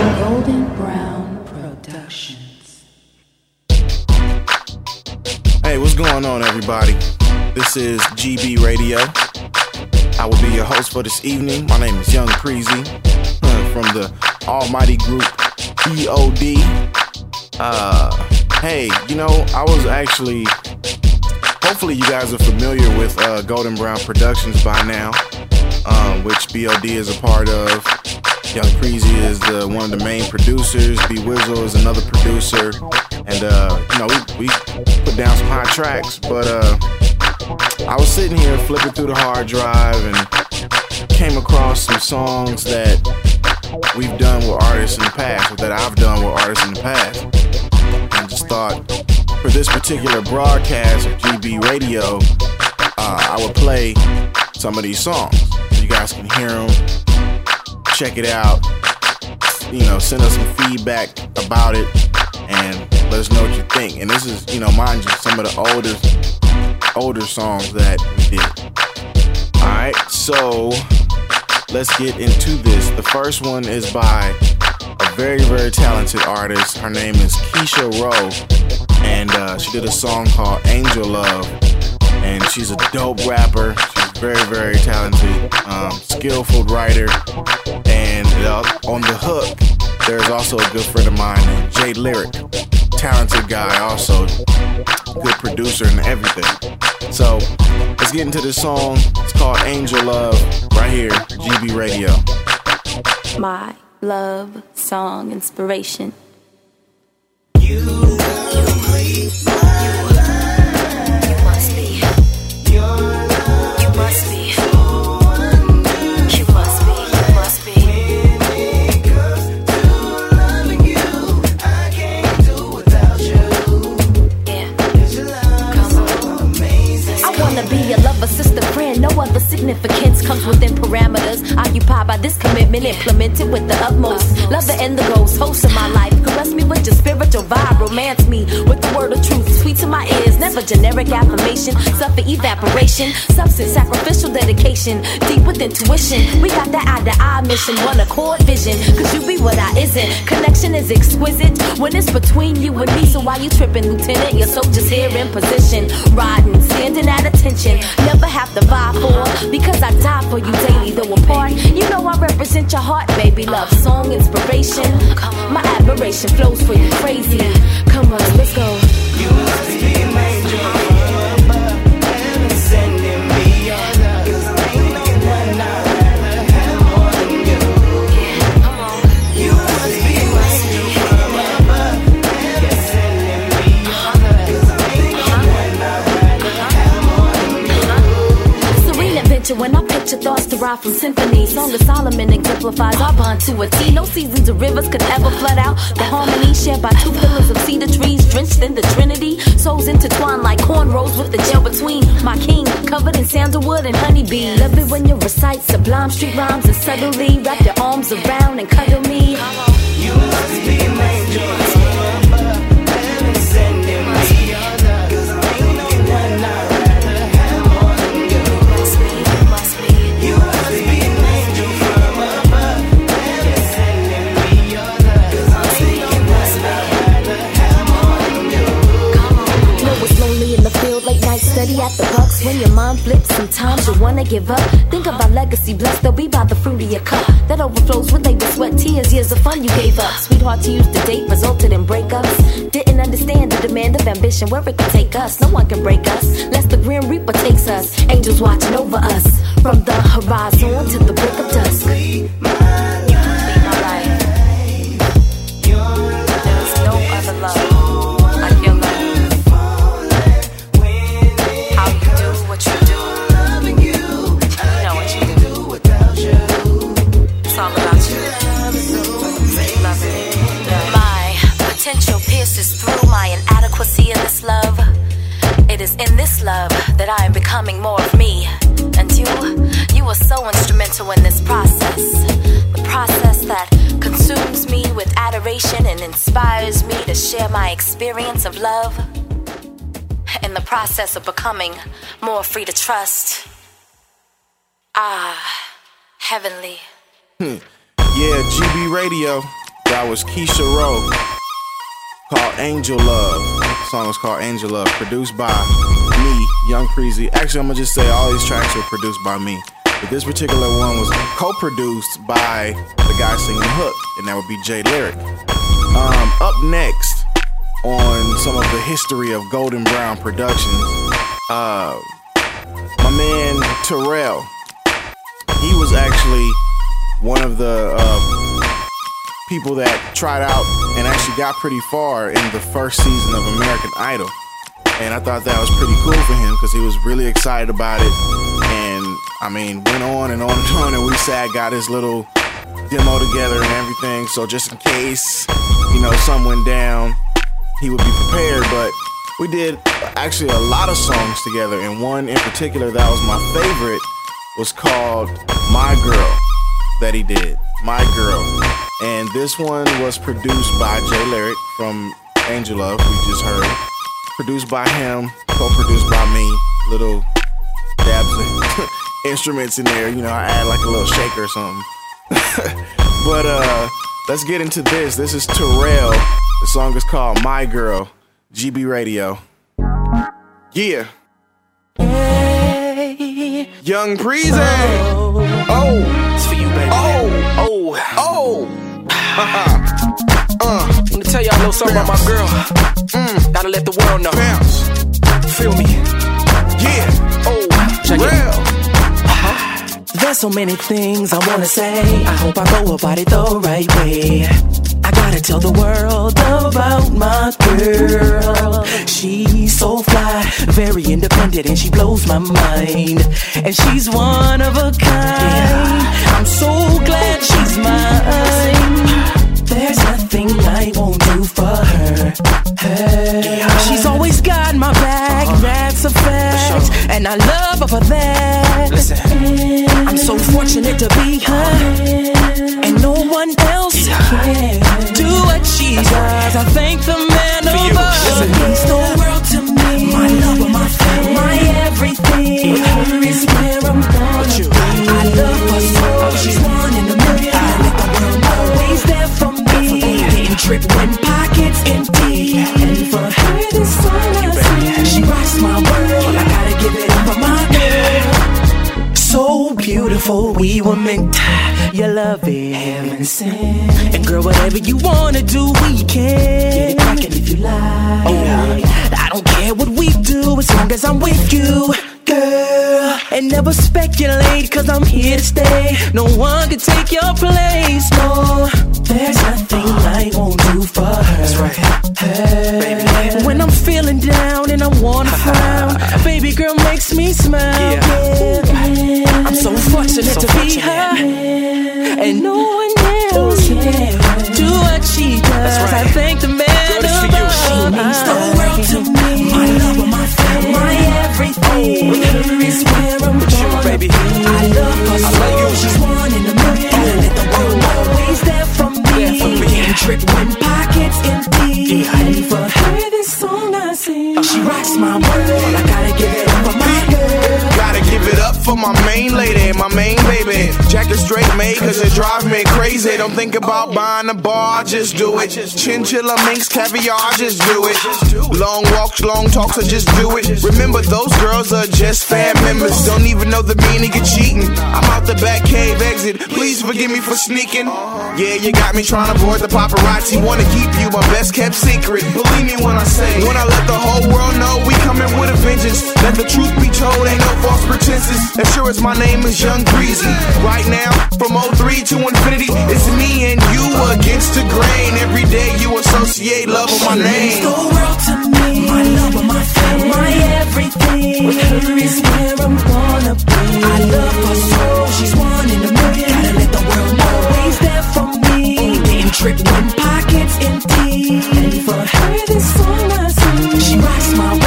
Golden Brown Productions. Hey, what's going on, everybody? This is GB Radio. I will be your host for this evening. My name is Young Preezy uh, from the almighty group BOD. Uh, hey, you know, I was actually. Hopefully, you guys are familiar with uh, Golden Brown Productions by now, um, which BOD is a part of. Young Preezy is the one of the main producers. B Wizzle is another producer, and uh, you know we, we put down some hot tracks. But uh, I was sitting here flipping through the hard drive and came across some songs that we've done with artists in the past, or that I've done with artists in the past, and just thought for this particular broadcast of GB Radio, uh, I would play some of these songs so you guys can hear them, check it out, you know, send us some feedback about it, and let us know what you think. And this is, you know, mind you, some of the oldest, older songs that we did. All right, so let's get into this. The first one is by a very, very talented artist. Her name is Keisha Rowe, and uh, she did a song called Angel Love. And she's a dope rapper. She's very, very talented, um, skillful writer. And on the hook, there's also a good friend of mine named Jay Lyric. Talented guy, also good producer and everything. So let's get into this song. It's called Angel Love, right here, GB Radio. my love song inspiration. You significance comes within parameters. Occupied by this commitment, implemented with the utmost. Love the goals, host of my life. Caress me with your spiritual vibe, romance me with the word of truth. Sweet to my ears, never generic affirmation. Suffer evaporation, substance, sacrificial dedication. Deep with intuition, we got that eye to eye mission, one accord vision. Cause you be what I isn't. Connection is exquisite when it's between you and me. So why you tripping, Lieutenant? Your soldier's here in position, riding, standing at attention. Never have to vie for because I die for you daily. Though apart, you know I represent your heart, baby. Love song inspiration. My admiration flows for you, crazy. Come on, let's go. Come Adventure when I picture thoughts derived from symphony. Song of Solomon exemplifies our bond to a T. No seasons or rivers could ever flood out the harmony shared by two pillars of cedar trees drenched in the Trinity. Souls intertwined like cornrows with the gel between. My king covered in sandalwood and honeybee. Love it when you recite sublime street rhymes and subtly wrap your arms around and cuddle me. Must give up. Think of our legacy, blessed they'll be by the fruit of your cup. That overflows with labor, sweat, tears, years of fun you gave up. Sweetheart to use the date resulted in breakups. Didn't understand the demand of ambition, where it could take us. No one can break us, lest the grim reaper takes us. Angels watching over us from the horizon to the break of dusk. It is in this love that I am becoming more of me. And you, you are so instrumental in this process. The process that consumes me with adoration and inspires me to share my experience of love. In the process of becoming more free to trust. Ah, heavenly. Hmm. Yeah, GB Radio. That was Keisha Rowe called Angel Love. The song was called Angel Love, produced by me, Young Preezy. Actually, I'm gonna just say all these tracks were produced by me. But this particular one was co-produced by the guy singing the hook, and that would be Jay Lyric. Um, up next on some of the history of Golden Brown Productions, uh, my man Terrell. He was actually one of the uh, people that tried out and actually got pretty far in the first season of American Idol. And I thought that was pretty cool for him because he was really excited about it. And I mean, went on and on and on, and we sat, got his little demo together and everything. So just in case, you know, some went down, he would be prepared. But we did actually a lot of songs together, and one in particular that was my favorite was called My Girl that he did, My Girl. And this one was produced by Jay Lyric from Angela, we just heard. Produced by him, co-produced by me, little dabs of instruments in there, you know, I add like a little shaker or something. but uh let's get into this. This is Terrell. The song is called My Girl, GB Radio. Yeah. Young Preezy. Oh. It's for you, baby. Oh. Oh, Oh. uh, I'm gonna tell y'all a little something about my girl. Mm, gotta let the world know. bounce. Feel me? Yeah. Oh, check it. Real. There's so many things I wanna say. I hope I go about it the right way. I gotta tell the world about my girl. She's so fly, very independent, and she blows my mind. And she's one of a kind. I'm so glad she's mine. There's nothing I won't do for her. her. She's always got my back, that's a fact. And I love her for that. Listen. I'm so fortunate to be her. And no one else can do what she does. I thank the man above. Listen, And girl, whatever you wanna do, we can. Get it crackin' if you like. Oh, I don't care what we do as long as I'm with you, girl. And never speculate, cause I'm here to stay. No one can take your place, no. There's nothing I won't do for her. That's right. Baby. When I'm feeling down and I wanna frown, baby girl makes me smile. Yeah. I'm so fortunate to be her, and no one be. I love her so. She's one in a million. And let the world know always there for me. Getting tricked when pockets empty. And for her, this song I sing. She rocks my world. I gotta give it up for my girl. Give it up for my main lady, my main baby. Jacket straight made cause it drives me crazy. Don't think about buying a bar, just do it. Chinchilla minks, caviar, just do it. Long walks, long talks, I just do it. Remember, those girls are just fan members. Don't even know the meaning of cheating. I'm out the back cave exit. Please forgive me for sneaking. Yeah, you got me trying to avoid the paparazzi. Wanna keep you my best kept secret. Believe me when I say, when I let the whole world know we coming with a vengeance. Let the truth be told, ain't no false pretenses. As sure as my name is Young Breezy. Right now, from 03 to infinity, it's me and you against the grain. Every day you associate love with my name. the world to me. My love, my family, my everything. With her is where I'm gonna be. I love her so. She's one in a million. Gotta let the world know. Always there for me. Getting when pockets empty. And for her, this song I sing. She rocks my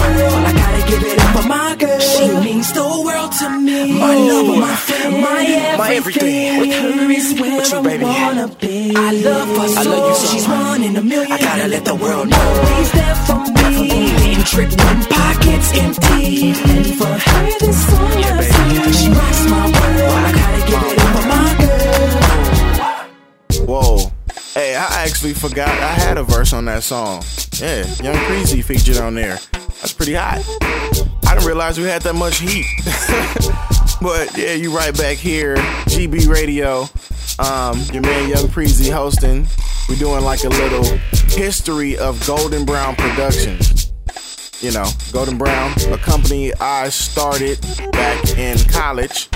my girl. Means the world to me. My love, my family, my everything. My everything. With her is where With you, I baby. wanna be. I love her so. I love you so. She's one in a million. I gotta let the world know. Always there for me. Getting tricked when pockets empty. And for her, this song I baby. sing. She rocks my world. I gotta give it up for my girl. Whoa. Hey, I actually forgot I had a verse on that song. Yeah, Young Preezy featured on there. That's pretty hot. I didn't realize we had that much heat. but yeah, you right back here, GB Radio. Um, your man Young Preezy hosting. We're doing like a little history of Golden Brown Productions. You know, Golden Brown, a company I started back in college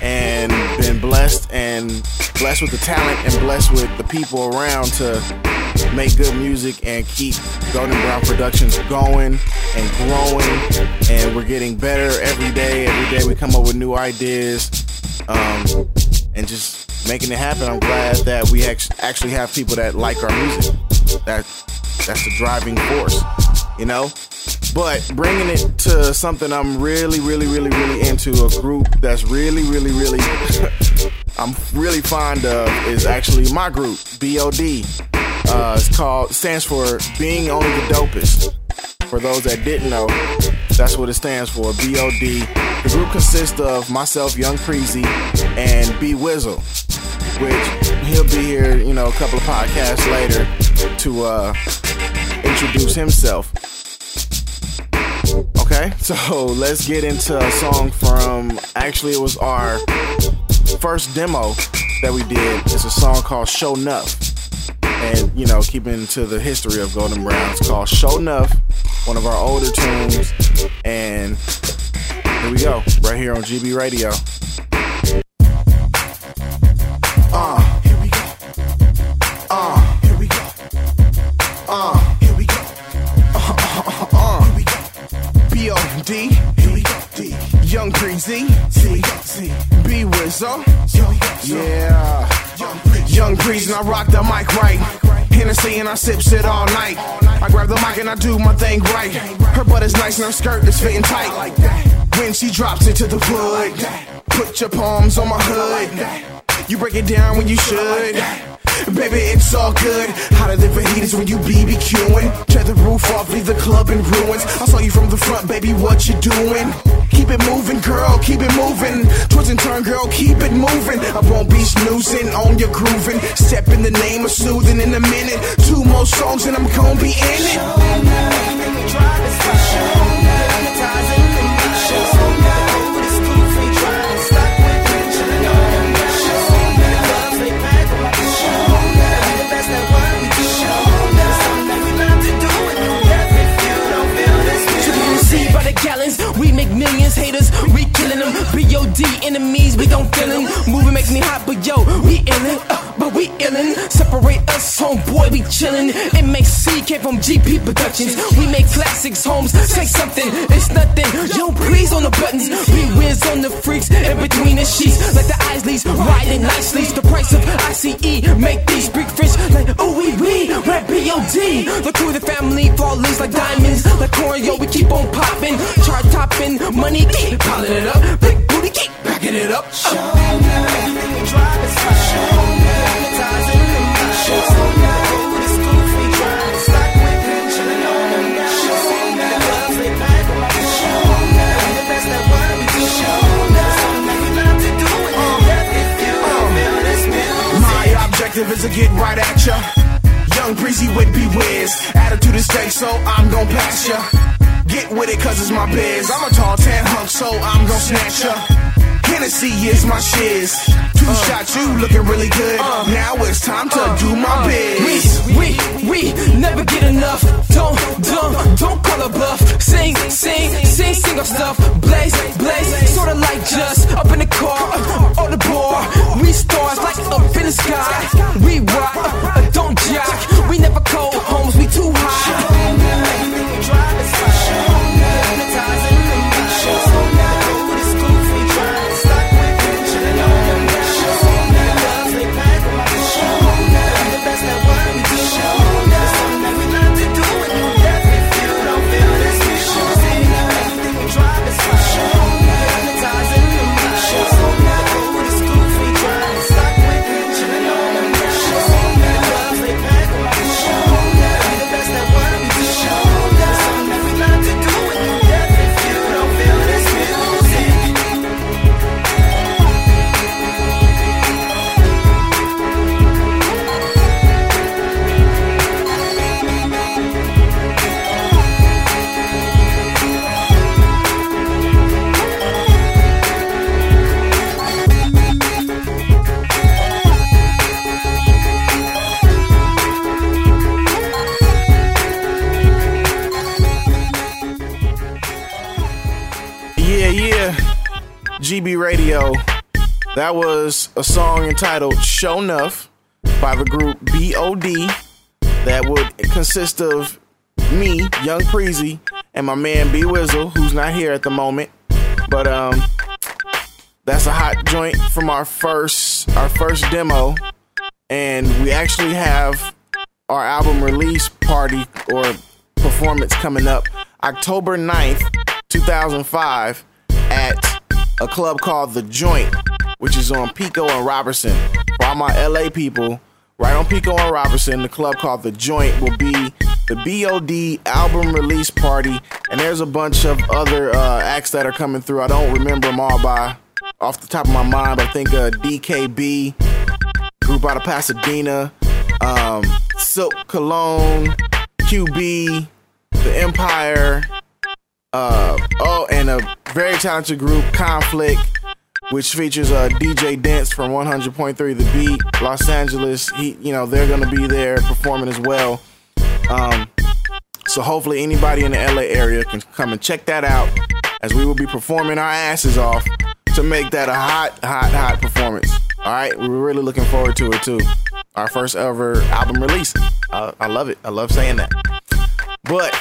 and been blessed and blessed with the talent and blessed with the people around to make good music and keep Golden Brown Productions going and growing. And we're getting better every day. Every day we come up with new ideas um, and just making it happen. I'm glad that we actually have people that like our music. That that's the driving force, you know. But bringing it to something I'm really, really, really, really into, a group that's really, really, really, I'm really fond of is actually my group, BOD. Uh, it's called, stands for Being Only the Dopest. For those that didn't know, that's what it stands for, BOD. The group consists of myself, Young Preezy, and B Wizzle, which he'll be here, you know, a couple of podcasts later to uh, introduce himself. Okay, so let's get into a song from actually, it was our first demo that we did. It's a song called Show Nuff. And, you know, keeping to the history of Golden Brown, it's called Show Nuff, one of our older tunes. And here we go, right here on GB Radio. Uh, here we go. Uh, here we go. Uh, here we go. Uh, uh, uh, uh. Here we go. B.O.D. Here we go. D. Young Breezy. C. C. B. Wizzle. Yeah. Young Breezy, and I rock the mic right. Hennessy and I sips it all night. I grab the mic and I do my thing right. Her butt is nice and her skirt is fitting tight. When she drops it to the wood, put your palms on my hood. You break it down when you should. Baby, it's all good. How to Hotter than fajitas when you BBQing. Tear the roof off, leave the club in ruins. I saw you from the front, baby, what you doing? Keep it moving, girl, keep it moving. Twist and turn, girl, keep it moving. I won't be snoozing on your grooving. Step in the name of soothing in a minute. Two more songs and I'm gonna be in it. See by gallons, we make millions. Haters, we. B.O.D. enemies, we don't feel them. Moving makes me hot, but yo, we illin', uh, but we illin'. Separate us, homeboy, we chillin'. It makes C came from GB Productions. We make classics, homes. Say something, it's nothing. Yo, please on the buttons. We whiz on the freaks in between the sheets, like the eyes Isleys riding nicely. The price of ICE make these freak fish like ooh wee wee. Rap B.O.D. The crew, the family, flawless like diamonds, like corn. Yo, we keep on popping, chart topping, money keep piling it up, big booty keep backing it up. Uh. My objective is to get right at ya. Young breezy with be whiz. Attitude is fake, so I'm gon' pass ya. Get with it, cause it's my biz. I'm a tall tan hunk, so I'm gon' snatch ya. Hennessy is my shiz. Two shots, you looking really good. now it's time to do my biz. We, we, we never get enough. Don't, don't, don't call a bluff. Sing, sing, sing, sing our stuff. Blaze, blaze, sorta like just up in the car uh, or the bar. We stars like up in the sky. We rock, uh, don't jock. We never cold homes, we too high. A song entitled Show Enough by the group BOD that would consist of me, Young Preezy, and my man B Wizzle, who's not here at the moment. But um that's a hot joint from our first our first demo. And we actually have our album release party or performance coming up October 9th, 2005 at a club called The Joint, which is on Pico and Robertson. For all my LA people, right on Pico and Robertson, the club called The Joint will be the BOD album release party, and there's a bunch of other uh, acts that are coming through. I don't remember them all by off the top of my mind, but I think uh, DKB, group out of Pasadena, um, Silk Cologne, QB, The Empire, uh, oh, and a very talented group, Conflict, which features uh, DJ Dance from 100.3 The Beat, Los Angeles. He, you know, they're gonna be there performing as well. Um, so hopefully anybody in the LA area can come and check that out, as we will be performing our asses off to make that a hot, hot, hot performance. All right, we're really looking forward to it too. Our first ever album release. Uh, I love it. I love saying that. But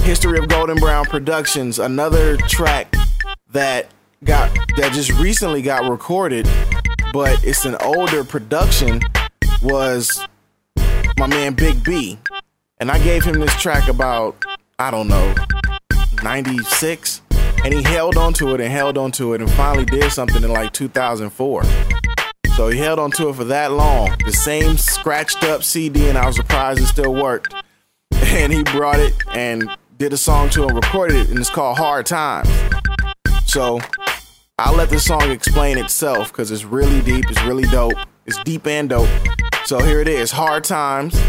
History of Golden Brown Productions, another track that got that just recently got recorded, but it's an older production, was my man Big B. And I gave him this track about, I don't know, 96. And he held onto it and held onto it and finally did something in like 2004. So he held onto it for that long. The same scratched up CD, and I was surprised it still worked. And he brought it and did a song to it, recorded it, and it's called Hard Times. So I'll let the song explain itself because it's really deep, it's really dope, it's deep and dope. So here it is, Hard Times,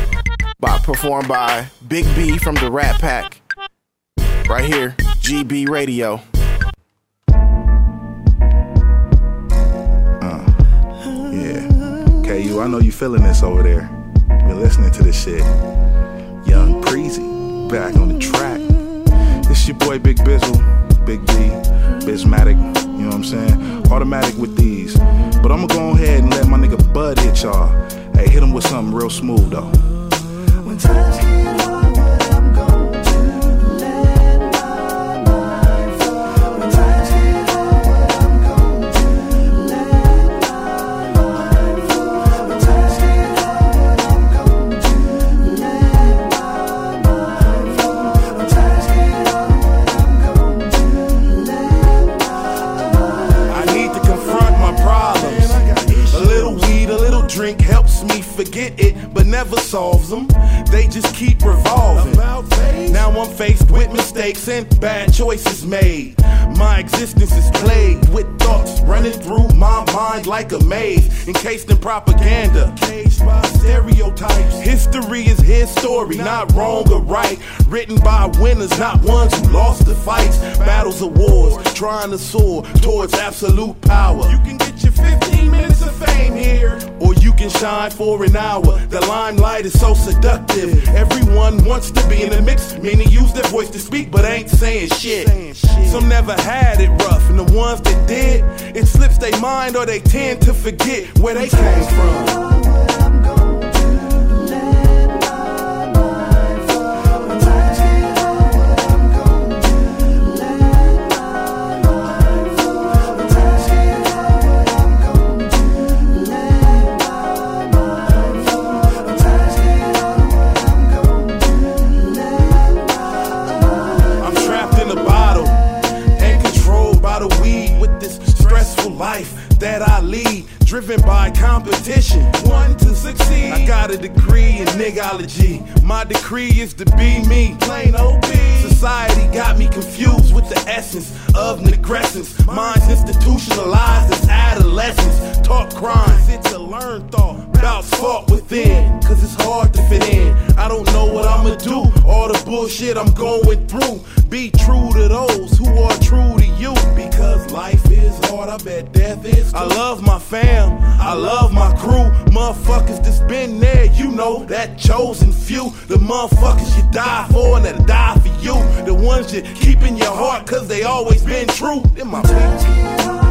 by performed by Big B from the Rat Pack. Right here, GB Radio. Uh, yeah. KU, I know you feeling this over there. Been listening to this shit. Young Preezy, back on the track. This your boy Big Bizzle, Big B, Bismatic, you know what I'm saying? Automatic with these. But I'ma go ahead and let my nigga Bud hit y'all. Hey, hit him with something real smooth though. Forget it, but never solves them. They just keep revolving. Now I'm faced with mistakes and bad choices made. My existence is plagued with thoughts running through my mind like a maze, encased in propaganda. Caged by stereotypes. History is his story, not wrong or right. Written by winners, not ones who lost the fights. Battles of wars, trying to soar towards absolute power. You can get your 15 minutes of fame here, or you can shine for an hour. The limelight is so seductive. Everyone wants to be in the mix. Many use their voice to speak, but ain't saying shit. Some never had it rough, and the ones that did, it slips their mind or they tend to forget where they came from. Life that I lead. Driven by competition, one to succeed. I got a degree in nigology. My decree is to be me, plain OB. Society got me confused with the essence of negrescence. Minds institutionalized as adolescents. Taught crimes, it's a learned thought. Bouts fought within, cause it's hard to fit in. I don't know what I'ma do. All the bullshit I'm going through. Be true to those who are true to you. Because life is hard, I bet death is too. I love my fam, I love my crew. Motherfuckers that's been there, you know, that chosen few. The motherfuckers you die for and that'll die for you. The ones you keep in your heart, cause they always been true. They're my people.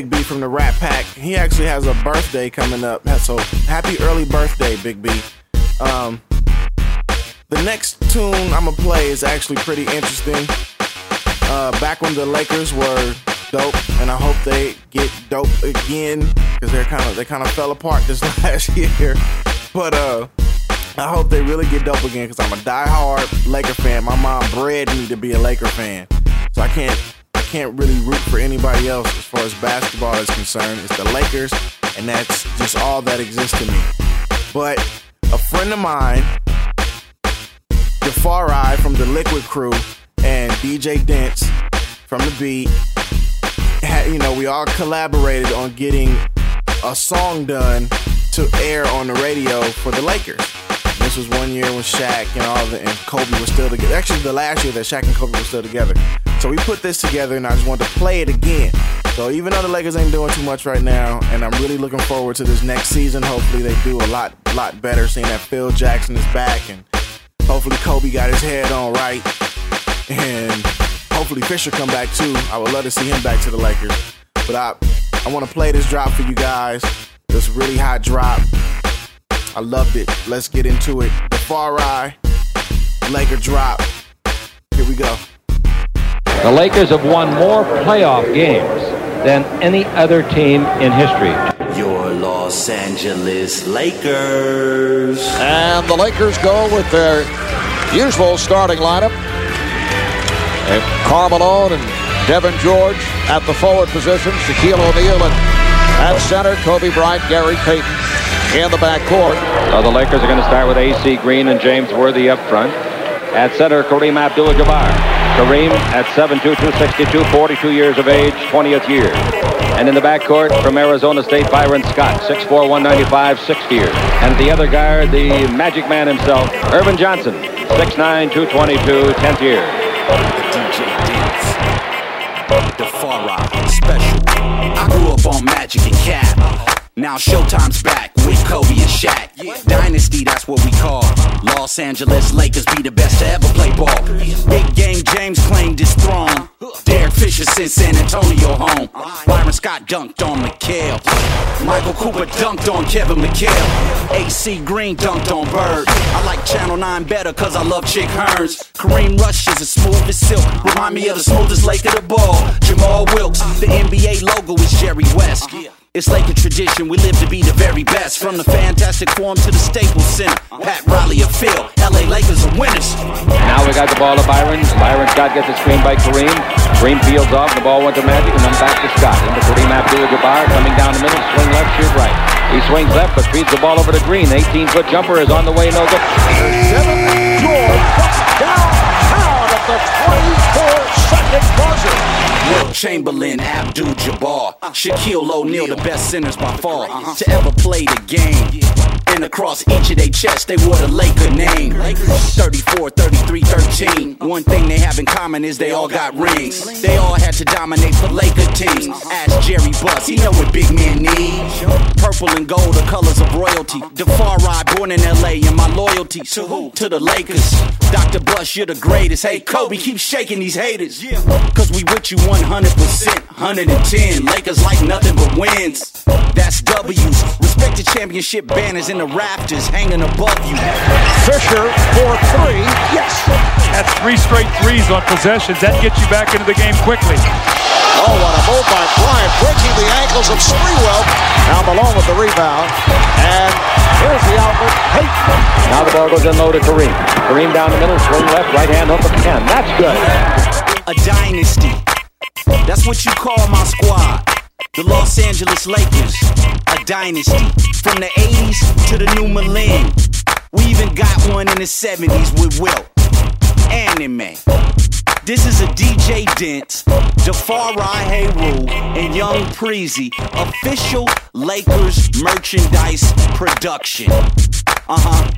Big B from the Rat Pack. He actually has a birthday coming up. So happy early birthday, Big B. Um, the next tune I'm gonna play is actually pretty interesting. Uh, back when the Lakers were dope, and I hope they get dope again because they're kind of they kind of fell apart this last year. But uh, I hope they really get dope again because I'm a die-hard Laker fan. My mom bred me to be a Laker fan, so I can't can't really root for anybody else as far as basketball is concerned. It's the Lakers, and that's just all that exists to me. But a friend of mine, Jafari from the Liquid Crew, and DJ Dents from the Beat, had, you know, we all collaborated on getting a song done to air on the radio for the Lakers. This was one year when Shaq and all the and Kobe were still together. Actually, the last year that Shaq and Kobe were still together. So we put this together, and I just wanted to play it again. So even though the Lakers ain't doing too much right now, and I'm really looking forward to this next season. Hopefully they do a lot, a lot better. Seeing that Phil Jackson is back, and hopefully Kobe got his head on right, and hopefully Fisher come back too. I would love to see him back to the Lakers. But I, I want to play this drop for you guys. This really hot drop. I loved it. Let's get into it. Jafari, Laker drop. Here we go. The Lakers have won more playoff games than any other team in history. Your Los Angeles Lakers. And the Lakers go with their usual starting lineup. And Karl Malone and Devean George at the forward position. Shaquille O'Neal and at center, Kobe Bryant, Gary Payton in the backcourt. So the Lakers are going to start with A.C. Green and James Worthy up front. At center, Kareem Abdul-Jabbar. Kareem at 7'2", 262, 42 years of age, 20th year. And in the backcourt from Arizona State, Byron Scott, 6'4", 195, 6th year. And the other guard, the magic man himself, Earvin Johnson, 6'9", 222, 10th year. DJ Dance. The Far Special. I grew up on Magic and Cap. Now Showtime's back with Kobe and Shaq. Dynasty, that's what we call. Los Angeles Lakers be the best to ever play ball. Big game James claimed his throne. Derek Fisher sent San Antonio home. Byron Scott dunked on McHale. Michael Cooper dunked on Kevin McHale. AC Green dunked on Bird. I like Channel 9 better cause I love Chick Hearns. Kareem Rush is as smooth as silk. Remind me of the smoothest lake of the ball. Jamaal Wilkes. The NBA logo is Jerry West. It's like a tradition, we live to be the very best. From the Fantastic Forum to the Staples Center. Pat Riley of Phil, LA Lakers are winners. Now we got the ball to Byron. Byron Scott gets a screen by Kareem. Kareem fields off. The ball went to Magic and then back to Scott. Into Kareem Abdul-Jabbar coming down the middle. Swing left, shoot right. He swings left but feeds the ball over to Green. 18-foot jumper is on the way, no good. Seven, George downtown at the 24-second buzzer. Wilt Chamberlain, Abdul Jabbar, Shaquille O'Neal, the best centers by far to ever play the game. Across each of their chests, they wore the Laker name. 34, 33, 13. One thing they have in common is they all got rings. They all had to dominate for Laker teams. Ask Jerry Buss, he know what big men need. Purple and gold are colors of royalty. DeFar born in LA, and my loyalty to who? To the Lakers. Dr. Buss, you're the greatest. Hey, Kobe, keep shaking these haters. Cause we with you 100%, 110. Lakers like nothing but wins. That's W's. Respect the championship banners in the rafters hanging above you. Fisher for three. Yes. That's three straight threes on possessions. That gets you back into the game quickly. Oh, what a move by Bryant, breaking the ankles of Sprewell. Now Malone with the rebound. And here's the outlet. Payton. Now the ball goes in low to Kareem. Kareem down the middle, swing left, right hand up at 10. That's good. A dynasty. That's what you call my squad. The Los Angeles Lakers. A dynasty. From the 80s to the new millennium. We even got one in the 70s with Will. Anime. This is a DJ Dent, Jafari Hayru, and Young Preezy official Lakers merchandise production. Uh huh.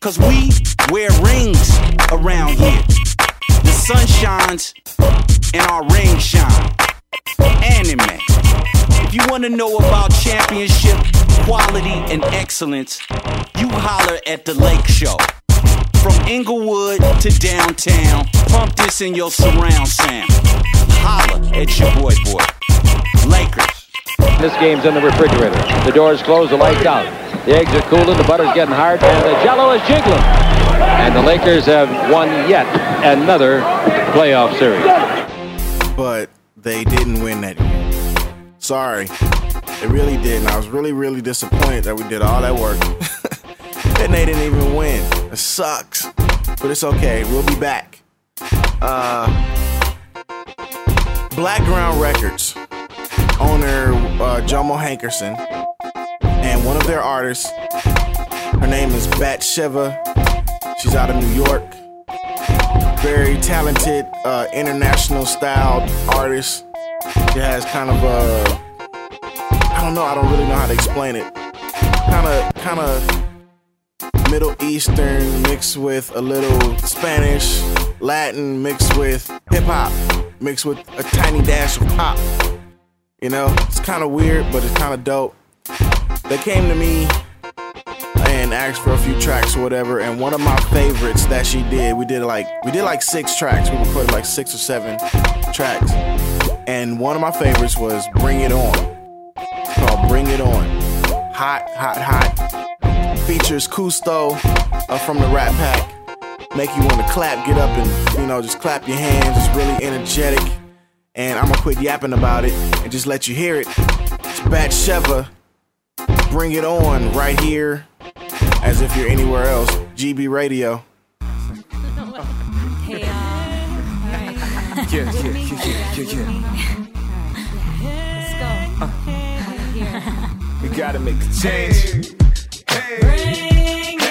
Cause we wear rings around here. The sun shines and our rings shine. Anime. If you wanna know about championship, quality, and excellence, you holler at the Lake Show. From Inglewood to downtown, pump this in your surround sound. Holler at your boy, boy. Lakers. This game's in the refrigerator. The door's closed, the lights out. The eggs are cooling, the butter's getting hard, and the jello is jiggling. And the Lakers have won yet another playoff series. but they didn't win that game. Sorry, they really didn't. I was really, really disappointed that we did all that work and they didn't even win. It sucks, but it's okay. We'll be back. Uh, Blackground Records owner uh, Jomo Hankerson and one of their artists. Her name is Batsheva. She's out of New York very talented, uh, international styled artist. She has kind of a, I don't know, I don't really know how to explain it. Kind of, kind of Middle Eastern mixed with a little Spanish, Latin mixed with hip hop, mixed with a tiny dash of pop. You know, it's kind of weird, but it's kind of dope. They came to me and asked for a few tracks or whatever. And one of my favorites that she did, we did like we did like six tracks. We recorded like six or seven tracks. And one of my favorites was "Bring It On." Called "Bring It On." Hot, hot, hot. Features Cousteau uh, from the Rat Pack. Make you want to clap, get up, and you know just clap your hands. It's really energetic. And I'm gonna quit yapping about it and just let you hear it. It's Bat Sheva. Bring it on right here as if you're anywhere else. GB Radio. Yeah, yeah, yeah, yeah, yeah, yeah. Uh. We gotta make a change. Bring it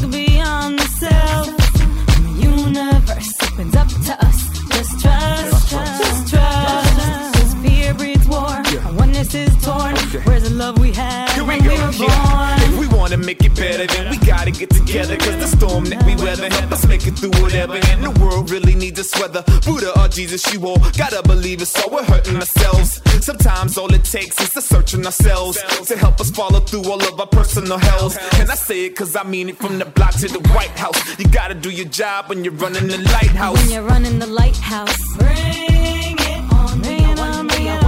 look beyond the self. The universe opens up to us. Just trust, just trust. This fear breeds war. Our oneness is torn. Where's the love we had Here we when go. we were born? If we wanna make it better, then we gotta get together. Cause the storm that we help us make it through whatever. And the world really needs us, whether Buddha or Jesus, you all gotta believe it. So we're hurting ourselves. Sometimes all it takes is to search in ourselves to help us follow through all of our personal hells. And I say it cause I mean it from the block to the White House. You gotta do your job when you're running the lighthouse. When you're running the lighthouse. Bring it on, bring it on, bring it on,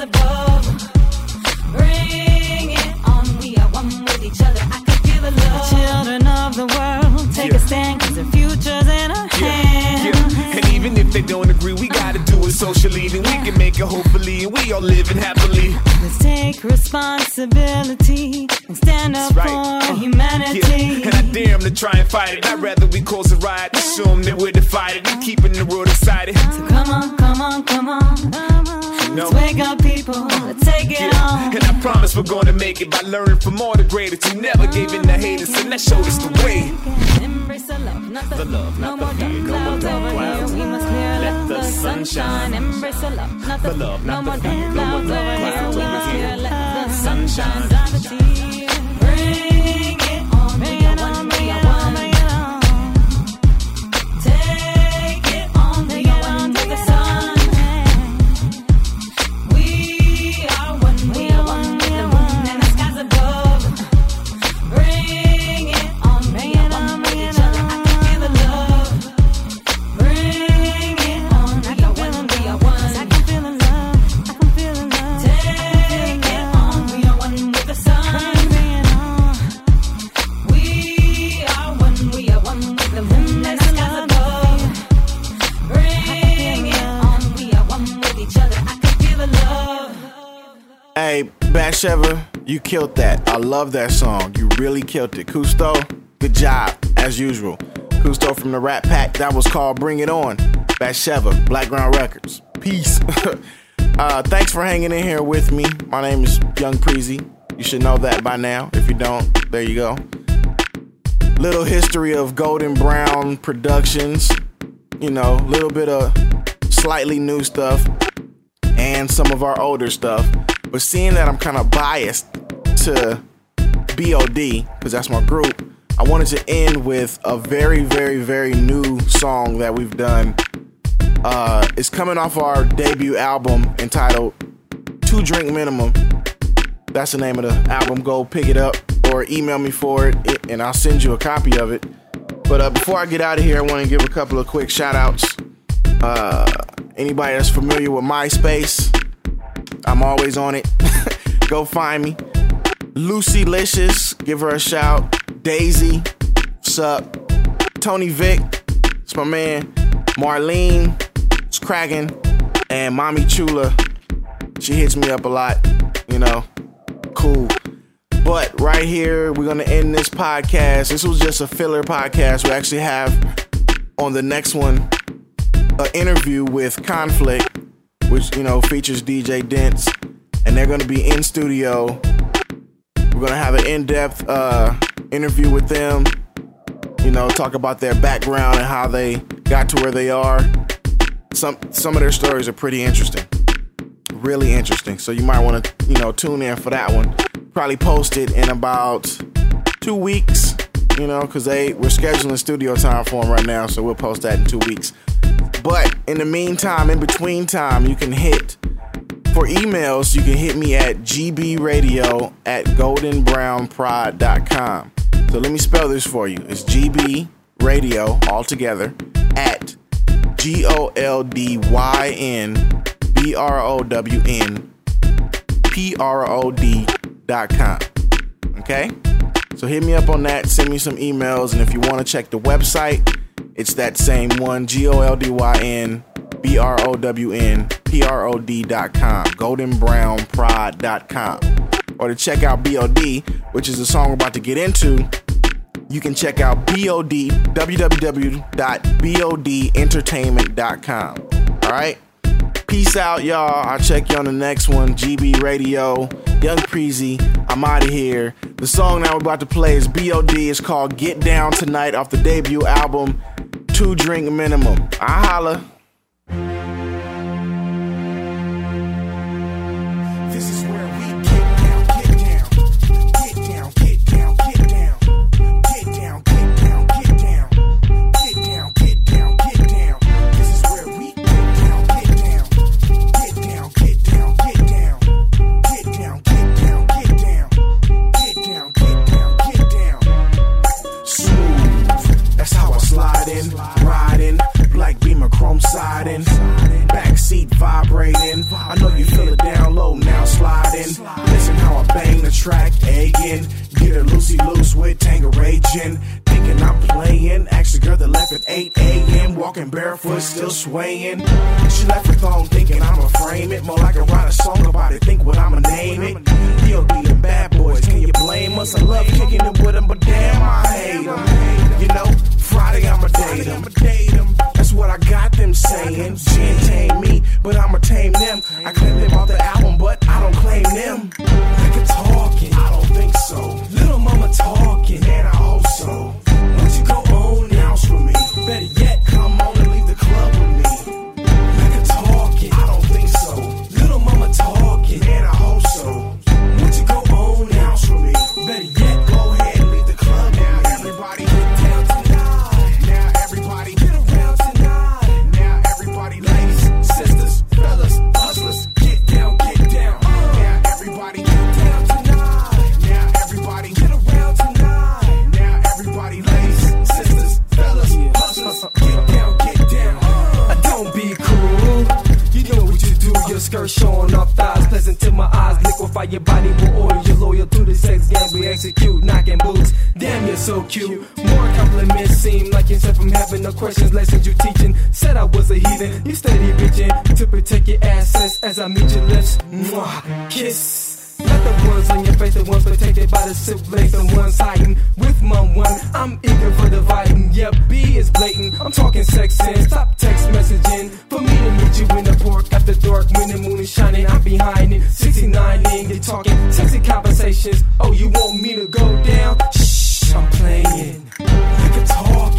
socially. Then we gotta do a social evening. We can make it hopefully, and we all living happily. Let's take responsibility and stand up right. for Uh, humanity. Yeah, and I dare 'em to try and fight it. I'd rather we cause a riot to show 'em that we're divided and keeping the world excited. So come on, come on, come on. No. Let's wake up, promise we're gonna make it by learning from all the greatest who never gave in to haters, and that showed us the way. Embrace the love, not the, The love, not more the fear, no more clouds dark clouds. We must clear, Let the the sun sun shine. shine. Embrace the love, not the, The love, not more the fear, no more clouds dark clouds We must clear, let the sun Sun shine. shine. Gravity. Bring Hey, Batsheva, you killed that. I love that song. You really killed it. Cousteau, good job, as usual. Kusto from the Rat Pack, that was called Bring It On. Batsheva, Blackground Records. Peace. Uh, thanks for hanging in here with me. My name is Young Preezy. You should know that by now. If you don't, there you go. Little history of Golden Brown Productions. You know, a little bit of slightly new stuff and some of our older stuff. But seeing that I'm kind of biased to BOD, because that's my group, I wanted to end with a very, very, very new song that we've done. Uh, it's coming off our debut album entitled Two Drink Minimum. That's the name of the album. Go pick it up or email me for it, and I'll send you a copy of it. But uh, before I get out of here, I want to give a couple of quick shout outs. Uh, anybody that's familiar with MySpace, I'm always on it. Go find me. Lucy Licious, give her a shout. Daisy, what's up? Tony Vick, it's my man. Marlene, it's cracking. And Mommy Chula, she hits me up a lot, you know. Cool. But right here, we're gonna end this podcast. This was just a filler podcast. We actually have on the next one an interview with Conflict, which you know features DJ Dents, and they're gonna be in studio. We're gonna have an in-depth uh, interview with them. You know, talk about their background and how they got to where they are. Some some of their stories are pretty interesting, really interesting. So you might want to you know tune in for that one. Probably post it in about two weeks. You know, because they we're scheduling studio time for them right now, so we'll post that in two weeks. But in the meantime, in between time, you can hit for emails, you can hit me at gbradio at goldynbrownprod.com. So let me spell this for you. It's GB radio all together at G O L D Y N B R O W N P R O D dot com. Okay? So hit me up on that, send me some emails, and if you want to check the website, it's that same one, G O L D Y N B R O W N P R O D dot com, goldynbrownprod dot com. Or to check out BOD, which is the song we're about to get into, you can check out BOD, www.bodentertainment.com. All right? Peace out, y'all. I'll check you on the next one. GB Radio, Young Preezy. I'm out of here. The song that we're about to play is BOD. It's called Get Down Tonight off the debut album, Two Drink Minimum. I holla. Vibrating. I know you feel it down low now sliding. Listen how I bang the track, egging, get her loosey loose with Tanqueray gin. Thinking I'm playing, actually girl that left at 8 a.m. Walking barefoot, still swaying. She left her thong thinking I'ma frame it, more like I write a song about it. Think what I'ma name it. B.O.D. and bad boys, can you blame us? I love kicking it with them, but damn I hate them. You know, Friday I'ma date them. What I got them saying. Ain't tame me, but I'ma tame them. I claim them off the album, but I don't claim them. Nigga talking, I don't think so. Little mama talking, eyes. Your body with oil. You're loyal to the sex game. We execute, knocking boots. Damn, you're so cute. More compliments seem like you sent from heaven. No questions, lessons you teaching. Said I was a heathen. You steady bitching to protect your assets as I meet your lips. Mwah, kiss. Let the ones on your face, the ones protected by the siblings, the ones hiding with my one. I'm eager for dividing. Yep, yeah, B is blatant. I'm talking sex and stop text messaging. For me to meet you in the park after dark when the moon is shining. I'm behind it. 69 and you're talking sexy conversations. Oh, you want me to go down? Shh, I'm playing. You can talk.